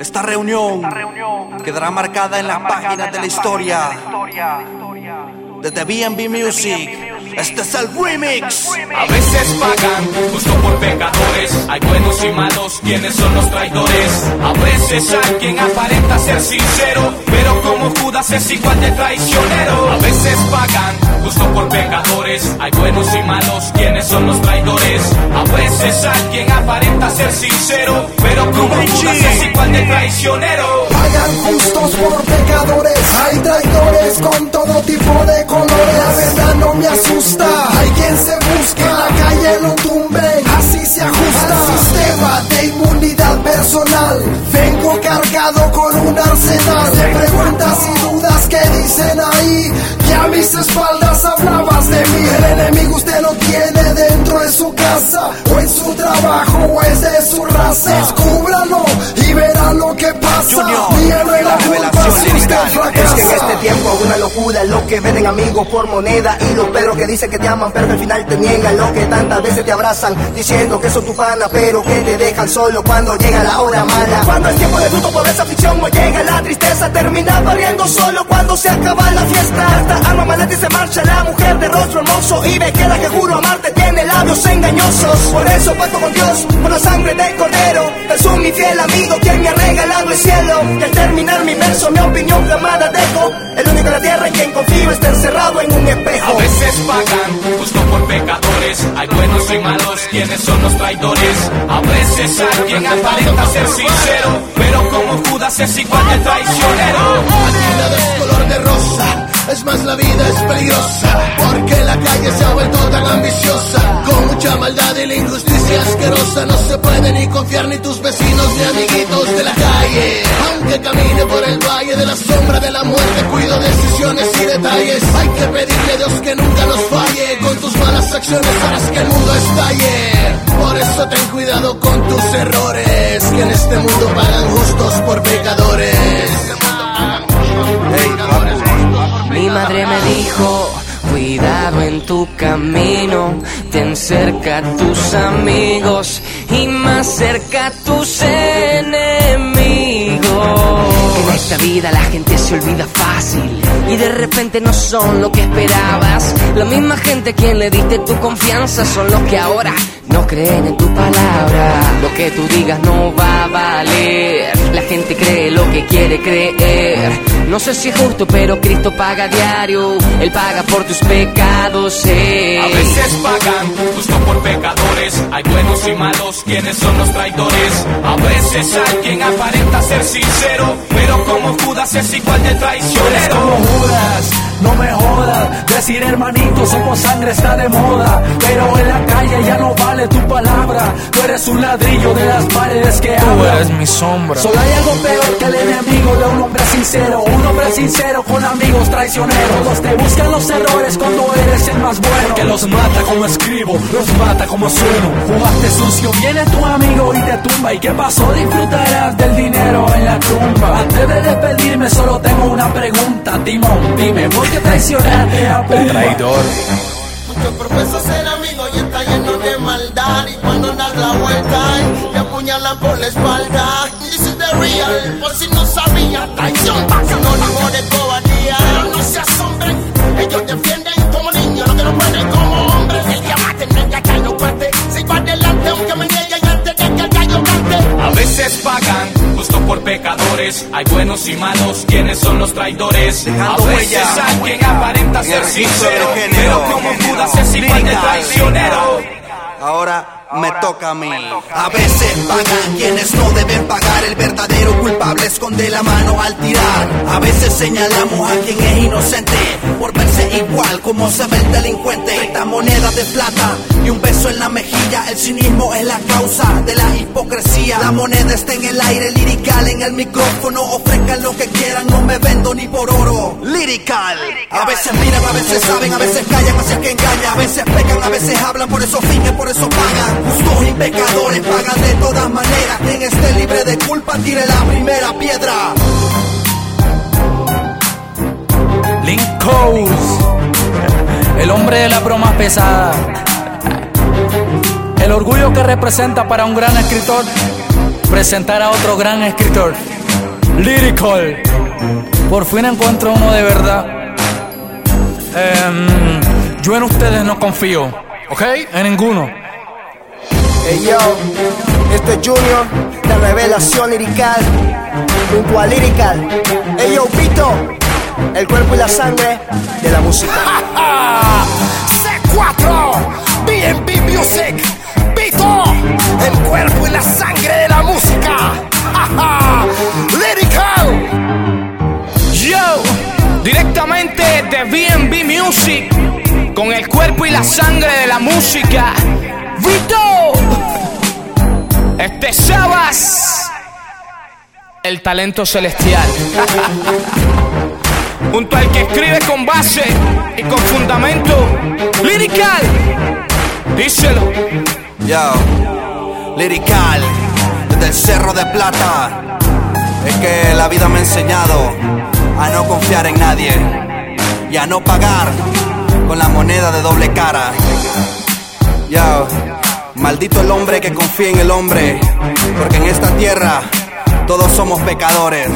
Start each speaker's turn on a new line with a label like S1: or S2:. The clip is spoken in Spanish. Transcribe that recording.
S1: Esta reunión quedará marcada en las páginas de la historia. Desde BNB Music, este es el remix.
S2: A veces pagan justo por pecadores. Hay buenos y malos, quienes son los traidores. A veces alguien aparenta ser sincero, pero como Judas es igual de traicionero. A veces pagan justo por pecadores. Hay buenos y malos, quienes son los traidores. Veces alguien aparenta ser sincero, pero como Judas es igual de traicionero.
S3: Pagan justos por pecadores. Hay traidores con todo tipo de colores. La verdad no me asusta. Hay quien se busca en la calle lo tumben. Así se ajusta al sistema de inmunidad personal. Vengo cargado con un arsenal de preguntas y dudas que dicen ahí que a mis espaldas mí. El enemigo usted lo tiene dentro de su casa o en su trabajo o es de su raza.
S4: Una locura lo que venden amigos por moneda y los perros que dicen que te aman pero al final te niegan lo que tantas veces te abrazan diciendo que son tu pana pero que te dejan solo cuando llega la hora mala. Cuando es tiempo de luto por esa aflicción o llega la tristeza termina barriendo solo cuando se acaba la fiesta. Hasta arma maleta y se marcha la mujer de rostro hermoso y me queda que juro amarte tiene labios engañosos por eso pacto con Dios por la sangre del cordero es un mi fiel amigo quien me ha regalado el cielo y al terminar mi verso mi opinión clamada dejo el único en la tierra en quien confío está encerrado en un espejo
S2: A veces pagan justo por pecadores. Hay buenos y malos, quienes son los traidores. A veces alguien aparenta ser sincero, pero como Judas es igual de traicionero.
S3: No se puede ni confiar ni tus vecinos ni amiguitos de la calle, aunque camine por el valle de la sombra de la muerte, cuido decisiones y detalles, hay que pedirle a Dios que nunca nos falle, con tus malas acciones harás que el mundo estalle, por eso ten cuidado con tus errores, que en este mundo pagan justos por pecadores.
S5: Mi madre me dijo, cuidado en tu camino, ten cerca a tus amigos y más cerca a tus enemigos. En esta vida la gente se olvida fácil y de repente no son lo que esperabas. La misma gente a quien le diste tu confianza son los que ahora no creen en tu palabra. Lo que tú digas no va a valer. La gente cree lo que quiere creer. No sé si es justo, pero Cristo paga a diario. Él paga por tus pecados. eh.
S2: A veces pagan justo por pecadores. Hay buenos y malos, quienes son los traidores. A veces alguien aparenta ser sincero, pero como Judas es igual de
S6: Eres como
S2: traicionero.
S6: Judas, no me jodas. Decir hermanito, somos sangre está de moda. Pero en la calle ya no vale tu palabra. Tú eres un ladrillo de las paredes que hablan.
S7: mi sombra.
S6: Solo hay algo peor que el enemigo de un hombre sincero. Un hombre sincero con amigos traicioneros. Todos te buscan los errores cuando eres el más bueno. Que los mata como escribo, los mata como sueno. Jugaste sucio, viene tu amigo y te tumba. ¿Y qué pasó? Disfrutarás del dinero en la tumba. Antes de despedirme, solo tengo una pregunta. Timón, dime, ¿por qué traicionarte a?
S7: Traidor.
S3: Muchos profesan ser amigos y está lleno de maldad. Y cuando das la vuelta, te apuñalan por la espalda. This is the real, por si no sabía, traición. Sinónimo de cobardía.
S2: Hay buenos y malos, quienes son los traidores. A
S1: Dejando
S2: veces
S1: huella.
S2: alguien aparenta ser sincero,
S1: género.
S2: pero como Judas es igual de traicionero.
S1: Ahora me toca a mí. A veces pagan quienes no deben pagar. El verdadero culpable esconde la mano al tirar. A veces señalamos a quien es inocente por verse igual como se ve el delincuente. 30 monedas de plata y un beso en la mejilla. El cinismo es la causa de la hipocresía. La moneda está en el aire, lirical en el micrófono. Ofrezcan lo que quieran, no me vendo ni por oro. Lirical. A veces miran, a veces saben, a veces callan, hacia que engaña. A veces pecan, a veces hablan, por eso fingen, por eso pagan. Justos y pecadores pagan de todas maneras. Quien esté libre de culpa, tire la primera piedra.
S7: Link Coast. El hombre de la broma pesada.
S6: El orgullo que representa para un gran escritor presentar a otro gran escritor, Lyrical. Por fin encuentro uno de verdad. Em, yo en ustedes no confío, ¿ok? En ninguno.
S4: Hey yo, este es Junior, de revelación lirical, junto a Lyrical. Hey yo, Pito, el cuerpo y la sangre de la música.
S8: C4, BNB Music, el cuerpo y la sangre de la música. Lyrical.
S2: Yo, directamente de BNB Music, con el cuerpo y la sangre de la música. Vito, este Sabas, el talento celestial. Junto al que escribe con base y con fundamento, lirical. Díselo.
S1: Yo, lirical, desde el cerro de plata. Es que la vida me ha enseñado a no confiar en nadie y a no pagar con la moneda de doble cara. Yo, maldito el hombre que confía en el hombre, porque en esta tierra todos somos pecadores.